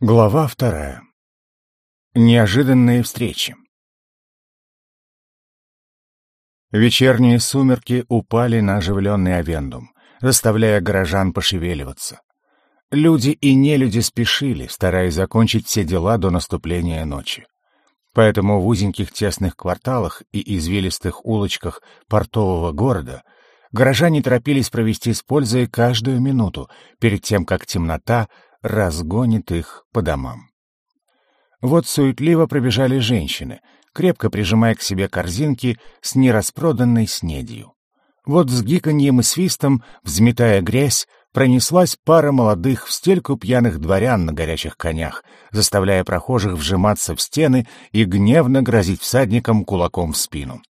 Глава вторая. Неожиданные встречи. Вечерние сумерки упали на оживленный Авендум, заставляя горожан пошевеливаться. Люди и нелюди спешили, стараясь закончить все дела до наступления ночи. Поэтому в узеньких тесных кварталах и извилистых улочках портового города горожане торопились провести с пользой каждую минуту перед тем, как темнота — разгонит их по домам. Вот суетливо пробежали женщины, крепко прижимая к себе корзинки с нераспроданной снедью. Вот с гиканьем и свистом, взметая грязь, пронеслась пара молодых в стельку пьяных дворян на горячих конях, заставляя прохожих вжиматься в стены и гневно грозить всадникам кулаком в спину.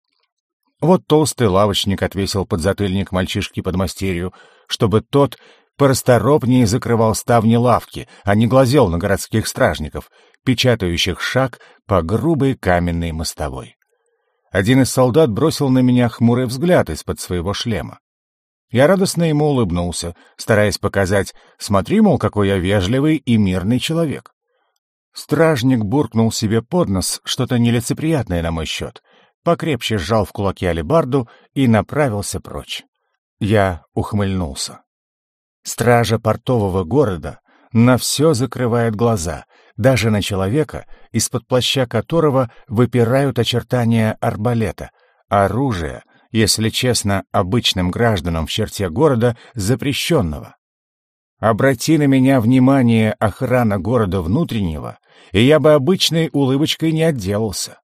Вот толстый лавочник отвесил подзатыльник мальчишке под мастерью, чтобы тот порасторопнее закрывал ставни лавки, а не глазел на городских стражников, печатающих шаг по грубой каменной мостовой. Один из солдат бросил на меня хмурый взгляд из-под своего шлема. Я радостно ему улыбнулся, стараясь показать, смотри, мол, какой я вежливый и мирный человек. Стражник буркнул себе под нос что-то нелицеприятное на мой счет, покрепче сжал в кулаке алебарду и направился прочь. Я ухмыльнулся. Стража портового города на все закрывает глаза, даже на человека, из-под плаща которого выпирают очертания арбалета, оружия, если честно, обычным гражданам в черте города запрещенного. Обрати на меня внимание охрана города внутреннего, и я бы обычной улыбочкой не отделался.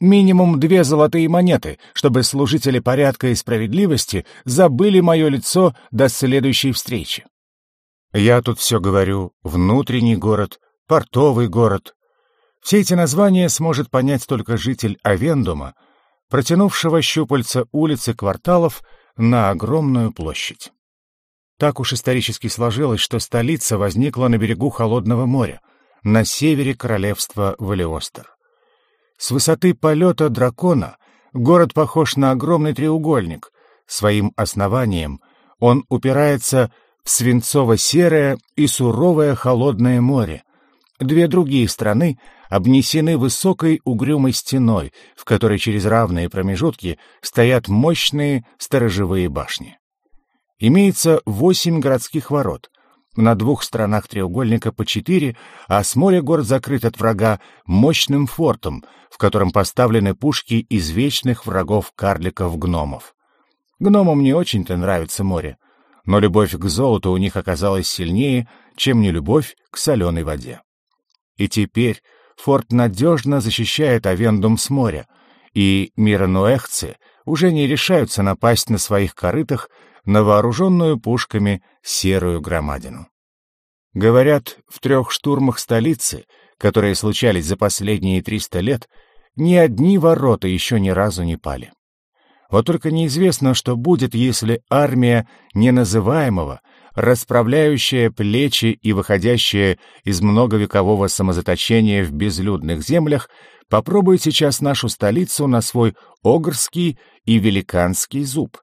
Минимум две золотые монеты, чтобы служители порядка и справедливости забыли мое лицо до следующей встречи. Я тут все говорю «внутренний город», «портовый город». Все эти названия сможет понять только житель Авендума, протянувшего щупальца улицы кварталов на огромную площадь. Так уж исторически сложилось, что столица возникла на берегу Холодного моря, на севере королевства Валиостер. С высоты полета дракона город похож на огромный треугольник. Своим основанием он упирается в свинцово-серое и суровое холодное море. Две другие страны обнесены высокой угрюмой стеной, в которой через равные промежутки стоят мощные сторожевые башни. Имеется восемь городских ворот, на двух сторонах треугольника по четыре, а с моря город закрыт от врага мощным фортом, в котором поставлены пушки из вечных врагов карликов-гномов. Гномам не очень-то нравится море, но любовь к золоту у них оказалась сильнее, чем нелюбовь к соленой воде. И теперь форт надежно защищает Авендум с моря, и миронуэхцы уже не решаются напасть на своих корытах на вооруженную пушками серую громадину. Говорят, в трех штурмах столицы, которые случались за последние триста лет, ни одни ворота еще ни разу не пали. Вот только неизвестно, что будет, если армия неназываемого, расправляющая плечи и выходящая из многовекового самозаточения в безлюдных землях, попробует сейчас нашу столицу на свой огрский и великанский зуб.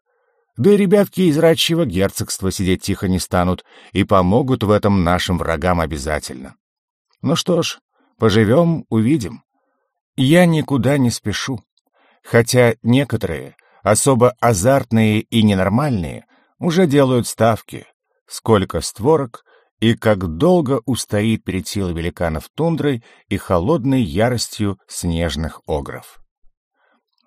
Да и ребятки из рачьего герцогства сидеть тихо не станут и помогут в этом нашим врагам обязательно. Ну что ж, поживем, увидим. Я никуда не спешу. Хотя некоторые, особо азартные и ненормальные, уже делают ставки. Сколько створок и как долго устоит перед силой великанов тундрой и холодной яростью снежных огров.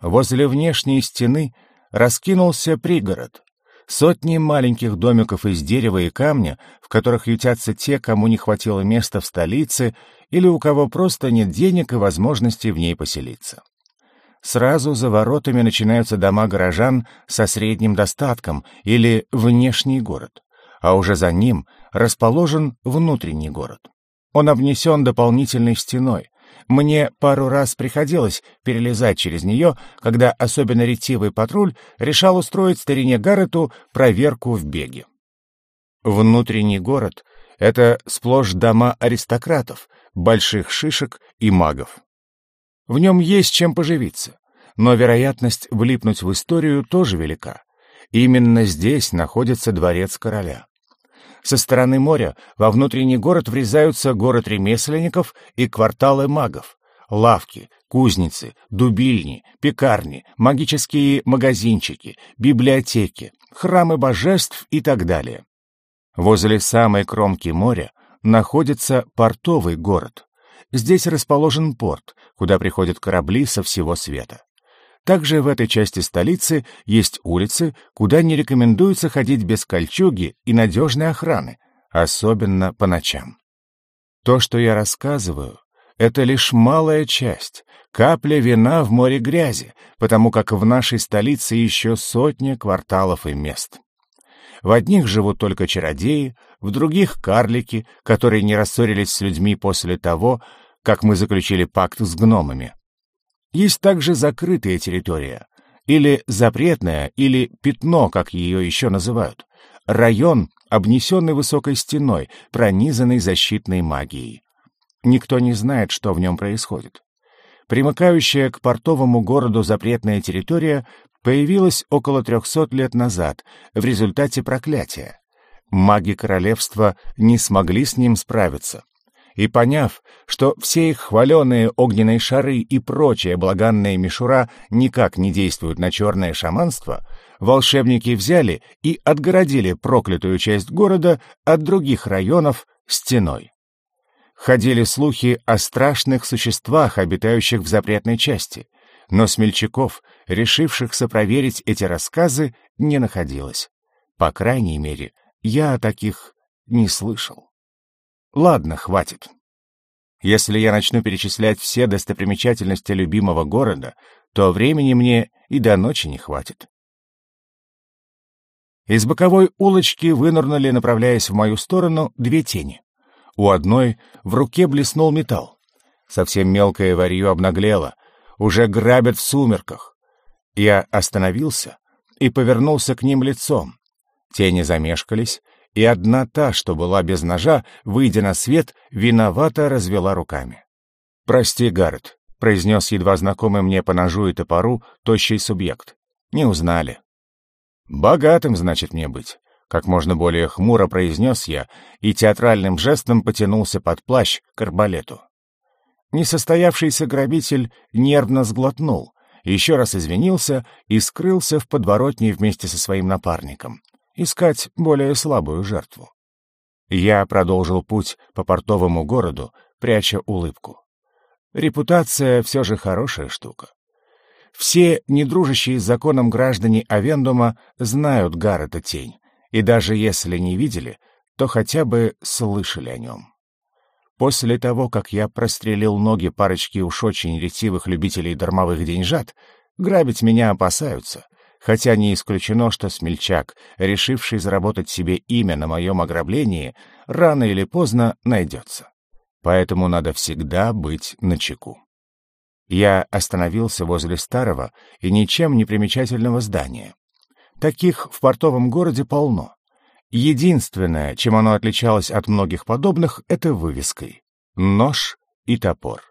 Возле внешней стены — раскинулся пригород. Сотни маленьких домиков из дерева и камня, в которых ютятся те, кому не хватило места в столице или у кого просто нет денег и возможности в ней поселиться. Сразу за воротами начинаются дома горожан со средним достатком или внешний город, а уже за ним расположен внутренний город. Он обнесен дополнительной стеной, мне пару раз приходилось перелезать через нее, когда особенно ретивый патруль решал устроить старине Гаррету проверку в беге. Внутренний город — это сплошь дома аристократов, больших шишек и магов. В нем есть чем поживиться, но вероятность влипнуть в историю тоже велика. Именно здесь находится дворец короля. Со стороны моря во внутренний город врезаются город ремесленников и кварталы магов, лавки, кузницы, дубильни, пекарни, магические магазинчики, библиотеки, храмы божеств и так далее. Возле самой кромки моря находится портовый город. Здесь расположен порт, куда приходят корабли со всего света. Также в этой части столицы есть улицы, куда не рекомендуется ходить без кольчуги и надежной охраны, особенно по ночам. То, что я рассказываю, это лишь малая часть, капля вина в море грязи, потому как в нашей столице еще сотни кварталов и мест. В одних живут только чародеи, в других — карлики, которые не рассорились с людьми после того, как мы заключили пакт с гномами. Есть также закрытая территория, или запретная, или пятно, как ее еще называют. Район, обнесенный высокой стеной, пронизанный защитной магией. Никто не знает, что в нем происходит. Примыкающая к портовому городу запретная территория появилась около 300 лет назад в результате проклятия. Маги королевства не смогли с ним справиться, и поняв, что все их хваленые огненные шары и прочая благанная мишура никак не действуют на черное шаманство, волшебники взяли и отгородили проклятую часть города от других районов стеной. Ходили слухи о страшных существах, обитающих в запретной части, но смельчаков, решившихся проверить эти рассказы, не находилось. По крайней мере, я о таких не слышал. Ладно, хватит. Если я начну перечислять все достопримечательности любимого города, то времени мне и до ночи не хватит. Из боковой улочки вынырнули, направляясь в мою сторону, две тени. У одной в руке блеснул металл. Совсем мелкое варье обнаглело, уже грабят в сумерках. Я остановился и повернулся к ним лицом. Тени замешкались, и одна та, что была без ножа, выйдя на свет, виновато развела руками. «Прости, Гаррет», — произнес едва знакомый мне по ножу и топору тощий субъект. «Не узнали». «Богатым, значит, мне быть», — как можно более хмуро произнес я и театральным жестом потянулся под плащ к арбалету. Несостоявшийся грабитель нервно сглотнул, еще раз извинился и скрылся в подворотне вместе со своим напарником искать более слабую жертву. Я продолжил путь по портовому городу, пряча улыбку. Репутация все же хорошая штука. Все недружащие с законом граждане Авендума знают Гаррета Тень, и даже если не видели, то хотя бы слышали о нем. После того, как я прострелил ноги парочки уж очень ретивых любителей дармовых деньжат, грабить меня опасаются, хотя не исключено, что смельчак, решивший заработать себе имя на моем ограблении, рано или поздно найдется. Поэтому надо всегда быть начеку. Я остановился возле старого и ничем не примечательного здания. Таких в портовом городе полно. Единственное, чем оно отличалось от многих подобных, это вывеской — нож и топор.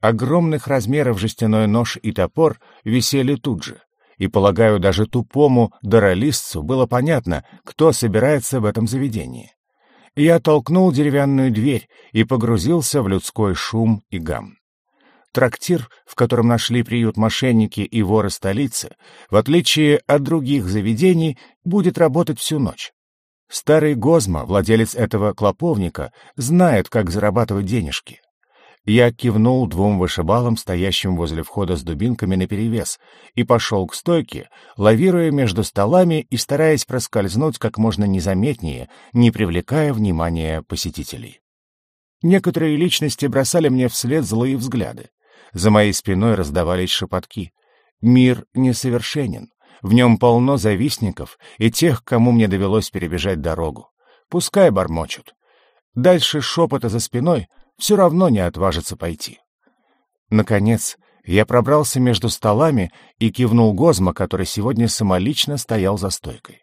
Огромных размеров жестяной нож и топор висели тут же и, полагаю, даже тупому даролистцу было понятно, кто собирается в этом заведении. Я толкнул деревянную дверь и погрузился в людской шум и гам. Трактир, в котором нашли приют мошенники и воры столицы, в отличие от других заведений, будет работать всю ночь. Старый Гозма, владелец этого клоповника, знает, как зарабатывать денежки. Я кивнул двум вышибалам, стоящим возле входа с дубинками наперевес, и пошел к стойке, лавируя между столами и стараясь проскользнуть как можно незаметнее, не привлекая внимания посетителей. Некоторые личности бросали мне вслед злые взгляды. За моей спиной раздавались шепотки. Мир несовершенен. В нем полно завистников и тех, кому мне довелось перебежать дорогу. Пускай бормочут. Дальше шепота за спиной все равно не отважится пойти. Наконец, я пробрался между столами и кивнул Гозма, который сегодня самолично стоял за стойкой.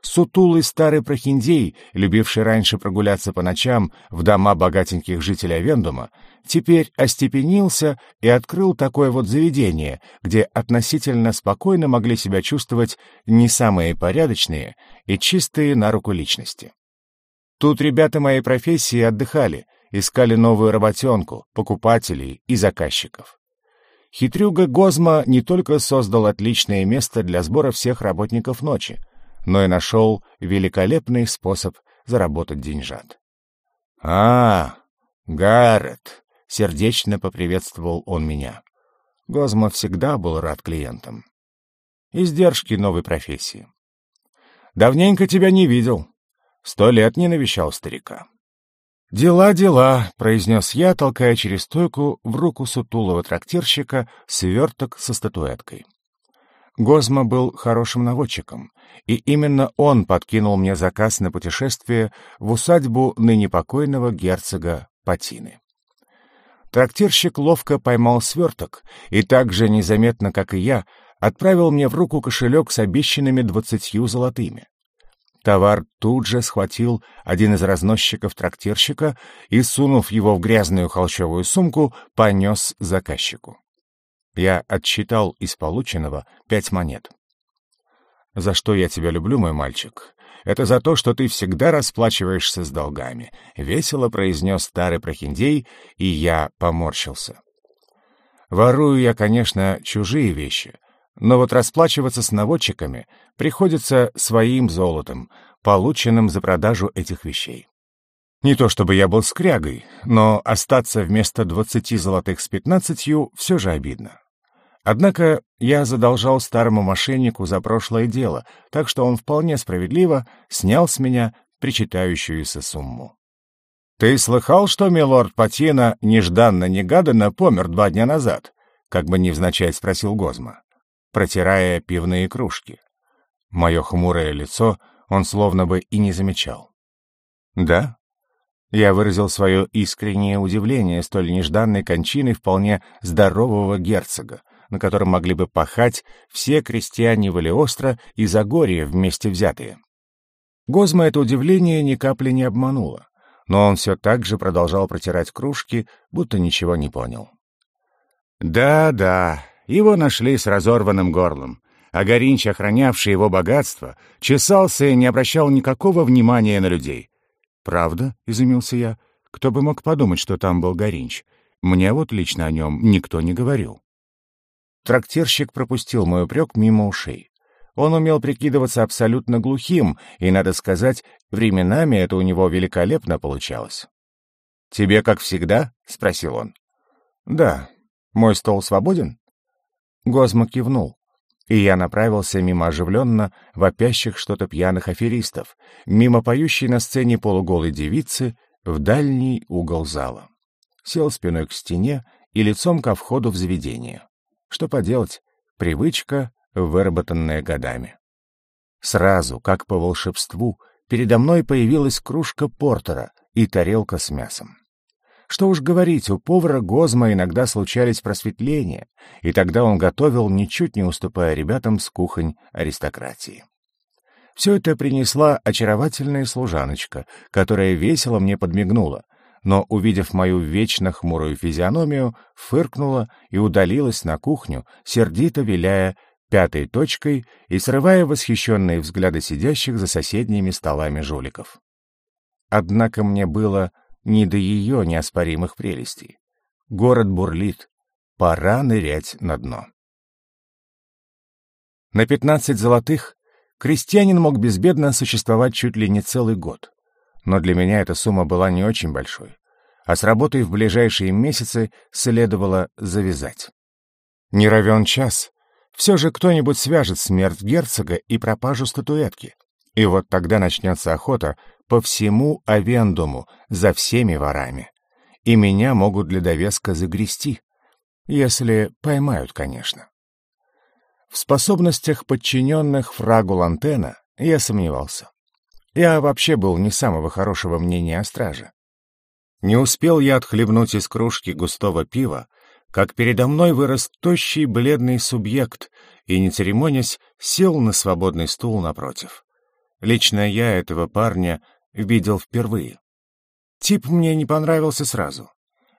Сутулый старый прохиндей, любивший раньше прогуляться по ночам в дома богатеньких жителей Авендума, теперь остепенился и открыл такое вот заведение, где относительно спокойно могли себя чувствовать не самые порядочные и чистые на руку личности. Тут ребята моей профессии отдыхали, искали новую работенку, покупателей и заказчиков. Хитрюга Гозма не только создал отличное место для сбора всех работников ночи, но и нашел великолепный способ заработать деньжат. «А, Гаррет!» — сердечно поприветствовал он меня. Гозма всегда был рад клиентам. Издержки новой профессии. «Давненько тебя не видел. Сто лет не навещал старика». «Дела, дела», — произнес я, толкая через стойку в руку сутулого трактирщика сверток со статуэткой. Гозма был хорошим наводчиком, и именно он подкинул мне заказ на путешествие в усадьбу ныне покойного герцога Патины. Трактирщик ловко поймал сверток и так же незаметно, как и я, отправил мне в руку кошелек с обещанными двадцатью золотыми. Товар тут же схватил один из разносчиков трактирщика и, сунув его в грязную холщовую сумку, понес заказчику. Я отсчитал из полученного пять монет. «За что я тебя люблю, мой мальчик? Это за то, что ты всегда расплачиваешься с долгами», — весело произнес старый прохиндей, и я поморщился. Ворую я, конечно, чужие вещи, но вот расплачиваться с наводчиками приходится своим золотом, полученным за продажу этих вещей. Не то чтобы я был скрягой, но остаться вместо двадцати золотых с пятнадцатью все же обидно. Однако я задолжал старому мошеннику за прошлое дело, так что он вполне справедливо снял с меня причитающуюся сумму. «Ты слыхал, что милорд Патина нежданно-негаданно помер два дня назад?» — как бы невзначай спросил Гозма протирая пивные кружки. Мое хмурое лицо он словно бы и не замечал. «Да?» Я выразил свое искреннее удивление столь нежданной кончиной вполне здорового герцога, на котором могли бы пахать все крестьяне Валиостро и Загорья вместе взятые. Гозма это удивление ни капли не обмануло, но он все так же продолжал протирать кружки, будто ничего не понял. «Да-да, его нашли с разорванным горлом, а Горинч, охранявший его богатство, чесался и не обращал никакого внимания на людей. «Правда?» — изумился я. «Кто бы мог подумать, что там был Горинч? Мне вот лично о нем никто не говорил». Трактирщик пропустил мой упрек мимо ушей. Он умел прикидываться абсолютно глухим, и, надо сказать, временами это у него великолепно получалось. «Тебе как всегда?» — спросил он. «Да. Мой стол свободен?» Гозма кивнул, и я направился мимо оживленно вопящих что-то пьяных аферистов, мимо поющей на сцене полуголой девицы в дальний угол зала. Сел спиной к стене и лицом ко входу в заведение. Что поделать, привычка, выработанная годами. Сразу, как по волшебству, передо мной появилась кружка портера и тарелка с мясом. Что уж говорить, у повара Гозма иногда случались просветления, и тогда он готовил, ничуть не уступая ребятам с кухонь аристократии. Все это принесла очаровательная служаночка, которая весело мне подмигнула, но, увидев мою вечно хмурую физиономию, фыркнула и удалилась на кухню, сердито виляя пятой точкой и срывая восхищенные взгляды сидящих за соседними столами жуликов. Однако мне было не до ее неоспоримых прелестей. Город бурлит, пора нырять на дно. На пятнадцать золотых крестьянин мог безбедно существовать чуть ли не целый год. Но для меня эта сумма была не очень большой, а с работой в ближайшие месяцы следовало завязать. Не равен час. Все же кто-нибудь свяжет смерть герцога и пропажу статуэтки. И вот тогда начнется охота по всему Авендуму за всеми ворами. И меня могут для довеска загрести. Если поймают, конечно. В способностях подчиненных фрагу Лантена я сомневался. Я вообще был не самого хорошего мнения о страже. Не успел я отхлебнуть из кружки густого пива, как передо мной вырос тощий бледный субъект и, не церемонясь, сел на свободный стул напротив. Лично я этого парня видел впервые. Тип мне не понравился сразу.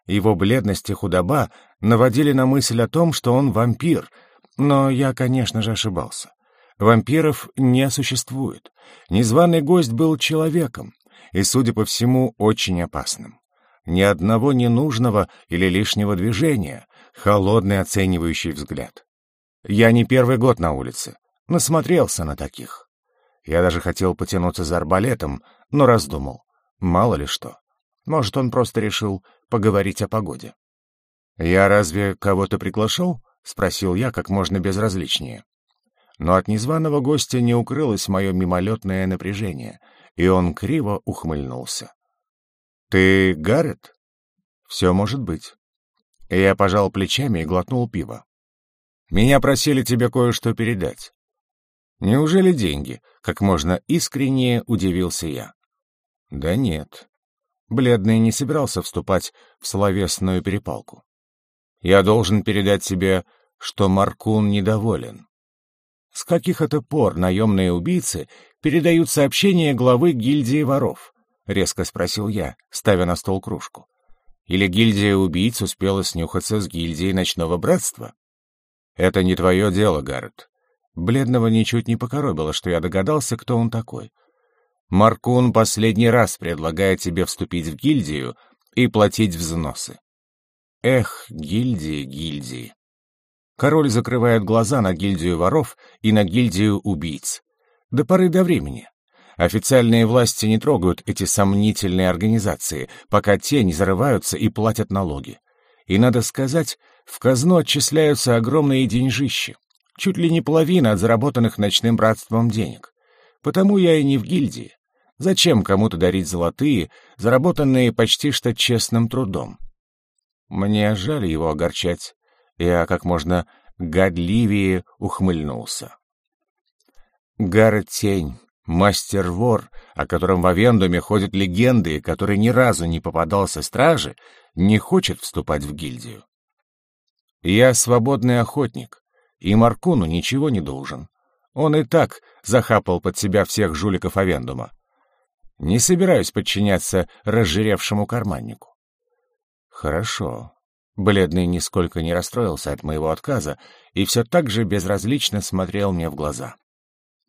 Его бледность и худоба наводили на мысль о том, что он вампир, но я, конечно же, ошибался. Вампиров не существует. Незваный гость был человеком, и, судя по всему, очень опасным. Ни одного ненужного или лишнего движения, холодный оценивающий взгляд. Я не первый год на улице, насмотрелся на таких. Я даже хотел потянуться за арбалетом, но раздумал. Мало ли что. Может, он просто решил поговорить о погоде. «Я разве кого-то приглашал?» — спросил я как можно безразличнее. Но от незваного гостя не укрылось мое мимолетное напряжение, и он криво ухмыльнулся. «Ты Гаррет?» «Все может быть». Я пожал плечами и глотнул пиво. «Меня просили тебе кое-что передать». «Неужели деньги?» — как можно искреннее удивился я. «Да нет». Бледный не собирался вступать в словесную перепалку. «Я должен передать тебе, что Маркун недоволен. С каких это пор наемные убийцы передают сообщения главы гильдии воров? Резко спросил я, ставя на стол кружку. Или гильдия убийц успела снюхаться с гильдией ночного братства? Это не твое дело, Гаррет. Бледного ничуть не покоробило, что я догадался, кто он такой. Маркун последний раз предлагает тебе вступить в гильдию и платить взносы. Эх, гильдии, гильдии. Король закрывает глаза на гильдию воров и на гильдию убийц. До поры до времени. Официальные власти не трогают эти сомнительные организации, пока те не зарываются и платят налоги. И, надо сказать, в казну отчисляются огромные деньжищи. Чуть ли не половина от заработанных ночным братством денег. Потому я и не в гильдии. Зачем кому-то дарить золотые, заработанные почти что честным трудом? Мне жаль его огорчать. Я как можно годливее ухмыльнулся. Гар-тень, мастер-вор, о котором в Авендуме ходят легенды который ни разу не попадался страже, не хочет вступать в гильдию. Я свободный охотник, и Маркуну ничего не должен. Он и так захапал под себя всех жуликов Авендума. Не собираюсь подчиняться разжиревшему карманнику. Хорошо, Бледный нисколько не расстроился от моего отказа и все так же безразлично смотрел мне в глаза.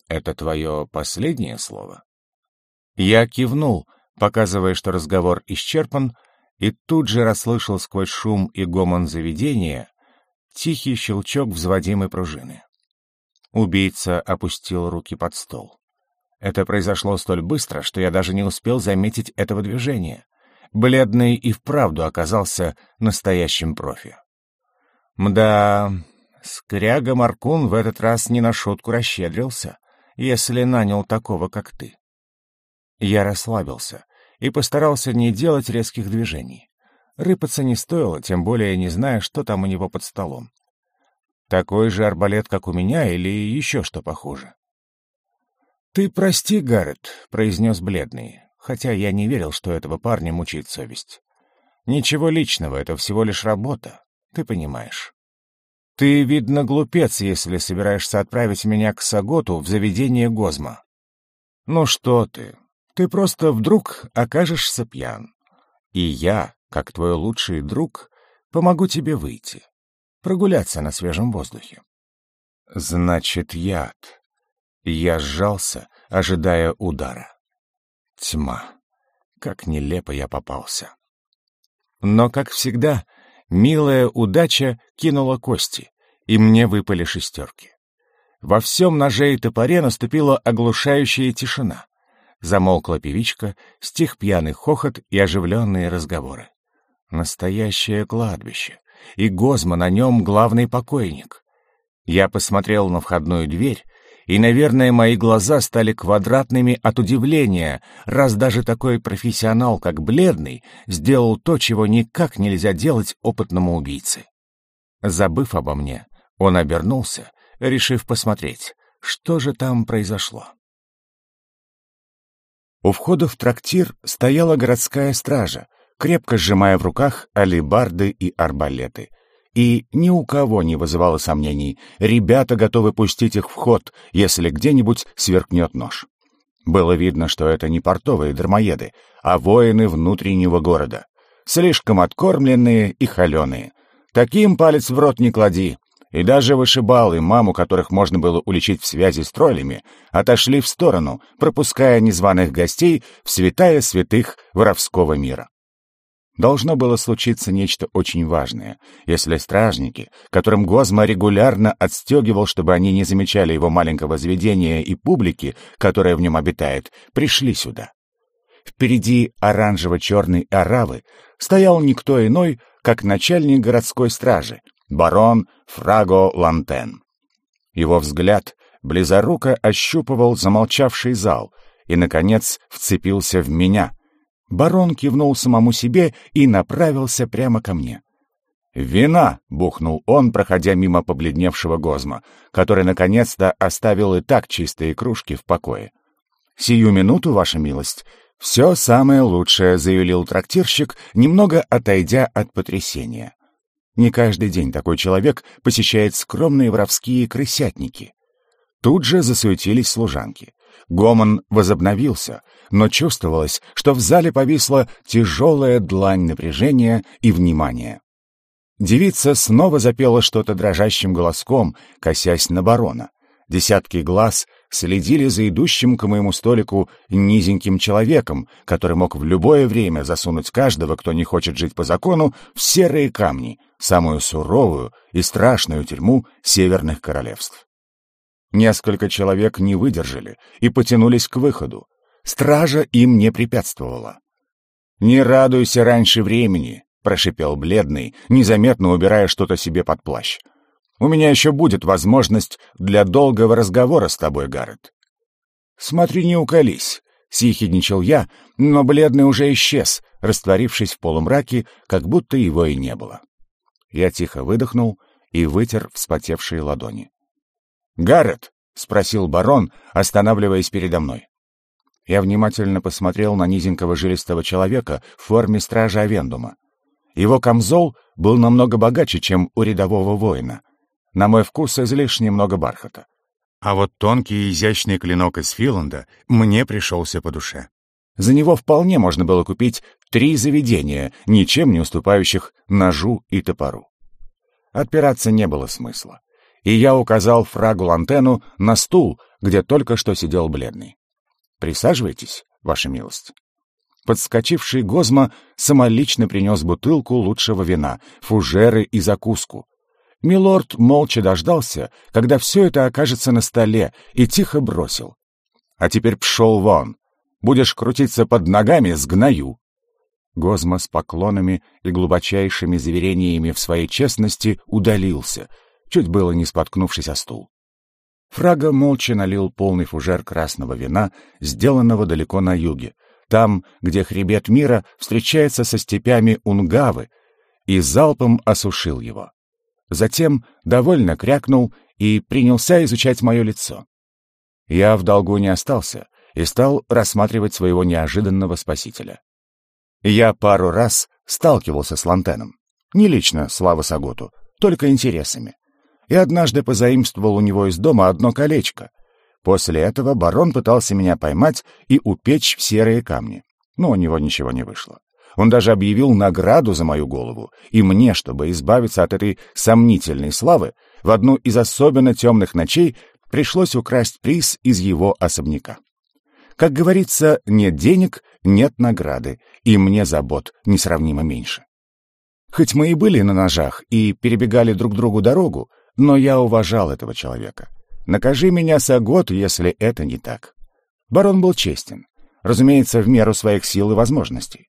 «Это твое последнее слово?» Я кивнул, показывая, что разговор исчерпан, и тут же расслышал сквозь шум и гомон заведения тихий щелчок взводимой пружины. Убийца опустил руки под стол. Это произошло столь быстро, что я даже не успел заметить этого движения. Бледный и вправду оказался настоящим профи. Мда, скряга Маркун в этот раз не на шутку расщедрился, если нанял такого, как ты. Я расслабился и постарался не делать резких движений. Рыпаться не стоило, тем более не зная, что там у него под столом. Такой же арбалет, как у меня, или еще что похуже. «Ты прости, Гаррет», — произнес бледный хотя я не верил, что этого парня мучает совесть. Ничего личного, это всего лишь работа, ты понимаешь. Ты, видно, глупец, если собираешься отправить меня к Саготу в заведение Гозма. Ну что ты, ты просто вдруг окажешься пьян. И я, как твой лучший друг, помогу тебе выйти, прогуляться на свежем воздухе. Значит, яд. Я сжался, ожидая удара. Тьма. Как нелепо я попался. Но, как всегда, милая удача кинула кости, и мне выпали шестерки. Во всем ноже и топоре наступила оглушающая тишина. Замолкла певичка, стих пьяный хохот и оживленные разговоры. Настоящее кладбище, и Гозма на нем главный покойник. Я посмотрел на входную дверь и, наверное, мои глаза стали квадратными от удивления, раз даже такой профессионал, как Бледный, сделал то, чего никак нельзя делать опытному убийце. Забыв обо мне, он обернулся, решив посмотреть, что же там произошло. У входа в трактир стояла городская стража, крепко сжимая в руках алебарды и арбалеты — и ни у кого не вызывало сомнений. Ребята готовы пустить их в ход, если где-нибудь сверкнет нож. Было видно, что это не портовые дармоеды, а воины внутреннего города. Слишком откормленные и холеные. Таким палец в рот не клади. и даже вышибалы, маму которых можно было уличить в связи с троллями, отошли в сторону, пропуская незваных гостей в святая святых воровского мира. Должно было случиться нечто очень важное, если стражники, которым Гозма регулярно отстегивал, чтобы они не замечали его маленького заведения и публики, которая в нем обитает, пришли сюда. Впереди оранжево-черной оравы стоял никто иной, как начальник городской стражи, барон Фраго Лантен. Его взгляд близоруко ощупывал замолчавший зал и, наконец, вцепился в меня. Барон кивнул самому себе и направился прямо ко мне. «Вина!» — бухнул он, проходя мимо побледневшего Гозма, который наконец-то оставил и так чистые кружки в покое. «Сию минуту, ваша милость!» «Все самое лучшее», — заявил трактирщик, немного отойдя от потрясения. Не каждый день такой человек посещает скромные воровские крысятники. Тут же засуетились служанки. Гомон возобновился, но чувствовалось, что в зале повисла тяжелая длань напряжения и внимания. Девица снова запела что-то дрожащим голоском, косясь на барона. Десятки глаз следили за идущим к моему столику низеньким человеком, который мог в любое время засунуть каждого, кто не хочет жить по закону, в серые камни, самую суровую и страшную тюрьму северных королевств. Несколько человек не выдержали и потянулись к выходу. Стража им не препятствовала. «Не радуйся раньше времени», — прошипел бледный, незаметно убирая что-то себе под плащ. У меня еще будет возможность для долгого разговора с тобой, Гаррет. Смотри, не уколись, съехидничал я, но бледный уже исчез, растворившись в полумраке, как будто его и не было. Я тихо выдохнул и вытер вспотевшие ладони. «Гаррет!» — спросил барон, останавливаясь передо мной. Я внимательно посмотрел на низенького жилистого человека в форме стража Авендума. Его камзол был намного богаче, чем у рядового воина. На мой вкус излишне много бархата. А вот тонкий и изящный клинок из Филанда мне пришелся по душе. За него вполне можно было купить три заведения, ничем не уступающих ножу и топору. Отпираться не было смысла. И я указал фрагу Лантену на стул, где только что сидел бледный. «Присаживайтесь, ваша милость». Подскочивший Гозма самолично принес бутылку лучшего вина, фужеры и закуску, Милорд молча дождался, когда все это окажется на столе, и тихо бросил. «А теперь пшел вон! Будешь крутиться под ногами, сгною!» Гозма с поклонами и глубочайшими заверениями в своей честности удалился, чуть было не споткнувшись о стул. Фрага молча налил полный фужер красного вина, сделанного далеко на юге, там, где хребет мира встречается со степями Унгавы, и залпом осушил его. Затем довольно крякнул и принялся изучать мое лицо. Я в долгу не остался и стал рассматривать своего неожиданного спасителя. Я пару раз сталкивался с Лантеном. Не лично, слава Саготу, только интересами. И однажды позаимствовал у него из дома одно колечко. После этого барон пытался меня поймать и упечь в серые камни. Но у него ничего не вышло. Он даже объявил награду за мою голову, и мне, чтобы избавиться от этой сомнительной славы, в одну из особенно темных ночей пришлось украсть приз из его особняка. Как говорится, нет денег — нет награды, и мне забот несравнимо меньше. Хоть мы и были на ножах и перебегали друг другу дорогу, но я уважал этого человека. Накажи меня, Сагот, если это не так. Барон был честен, разумеется, в меру своих сил и возможностей.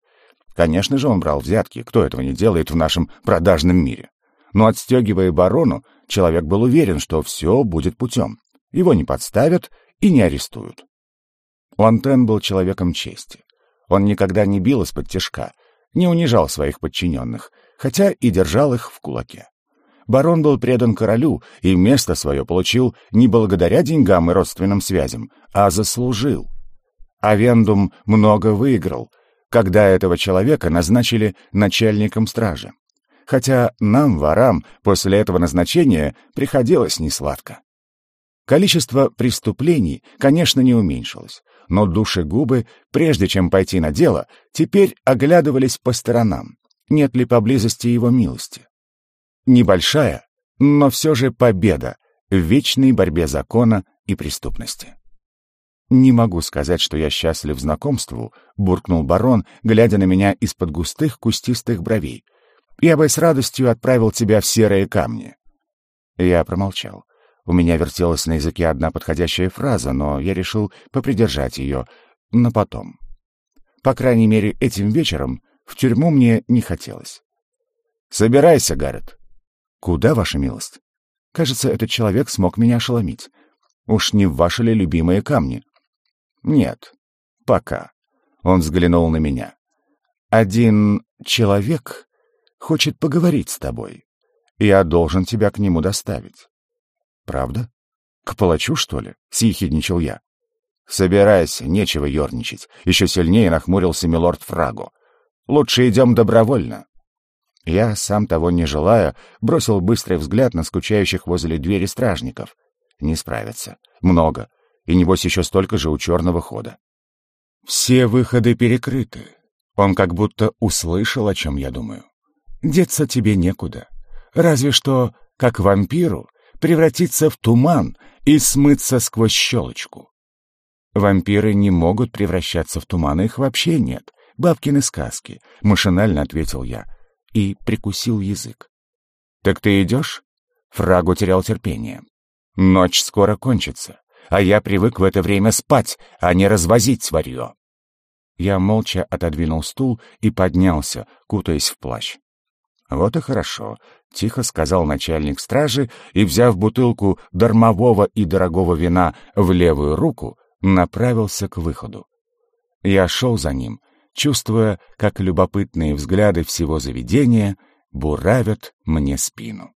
Конечно же, он брал взятки, кто этого не делает в нашем продажном мире. Но отстегивая барону, человек был уверен, что все будет путем. Его не подставят и не арестуют. Лантен был человеком чести. Он никогда не бил из-под тяжка, не унижал своих подчиненных, хотя и держал их в кулаке. Барон был предан королю и место свое получил не благодаря деньгам и родственным связям, а заслужил. Авендум много выиграл, когда этого человека назначили начальником стражи. Хотя нам, ворам, после этого назначения приходилось несладко. Количество преступлений, конечно, не уменьшилось, но душегубы, прежде чем пойти на дело, теперь оглядывались по сторонам, нет ли поблизости его милости. Небольшая, но все же победа в вечной борьбе закона и преступности. «Не могу сказать, что я счастлив знакомству», — буркнул барон, глядя на меня из-под густых кустистых бровей. «Я бы с радостью отправил тебя в серые камни». Я промолчал. У меня вертелась на языке одна подходящая фраза, но я решил попридержать ее на потом. По крайней мере, этим вечером в тюрьму мне не хотелось. «Собирайся, Гаррет». «Куда, ваша милость?» «Кажется, этот человек смог меня ошеломить. Уж не ваши ли любимые камни?» «Нет, пока». Он взглянул на меня. «Один человек хочет поговорить с тобой. Я должен тебя к нему доставить». «Правда? К палачу, что ли?» — съехидничал я. «Собирайся, нечего ерничать». Еще сильнее нахмурился милорд Фраго. «Лучше идем добровольно». Я, сам того не желая, бросил быстрый взгляд на скучающих возле двери стражников. Не справятся. Много и небось еще столько же у черного хода. Все выходы перекрыты. Он как будто услышал, о чем я думаю. Деться тебе некуда. Разве что, как вампиру, превратиться в туман и смыться сквозь щелочку. Вампиры не могут превращаться в туман, их вообще нет. Бабкины сказки, машинально ответил я и прикусил язык. Так ты идешь? Фрагу терял терпение. Ночь скоро кончится а я привык в это время спать, а не развозить сварье. Я молча отодвинул стул и поднялся, кутаясь в плащ. «Вот и хорошо», — тихо сказал начальник стражи и, взяв бутылку дармового и дорогого вина в левую руку, направился к выходу. Я шел за ним, чувствуя, как любопытные взгляды всего заведения буравят мне спину.